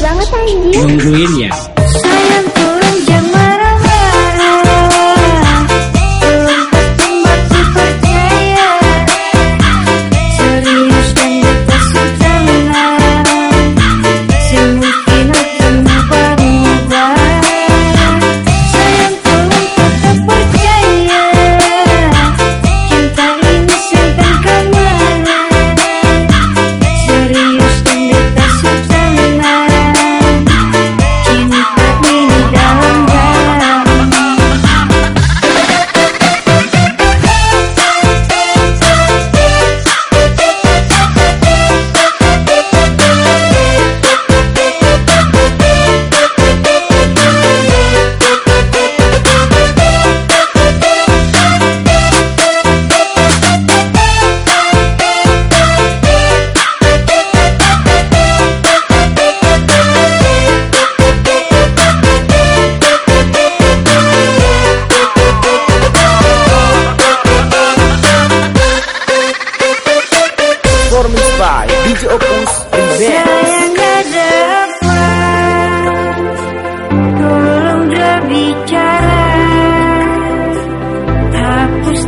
banget anjir. Nungguin ya. Sayang. performance by DJ Opus Presents. Hapus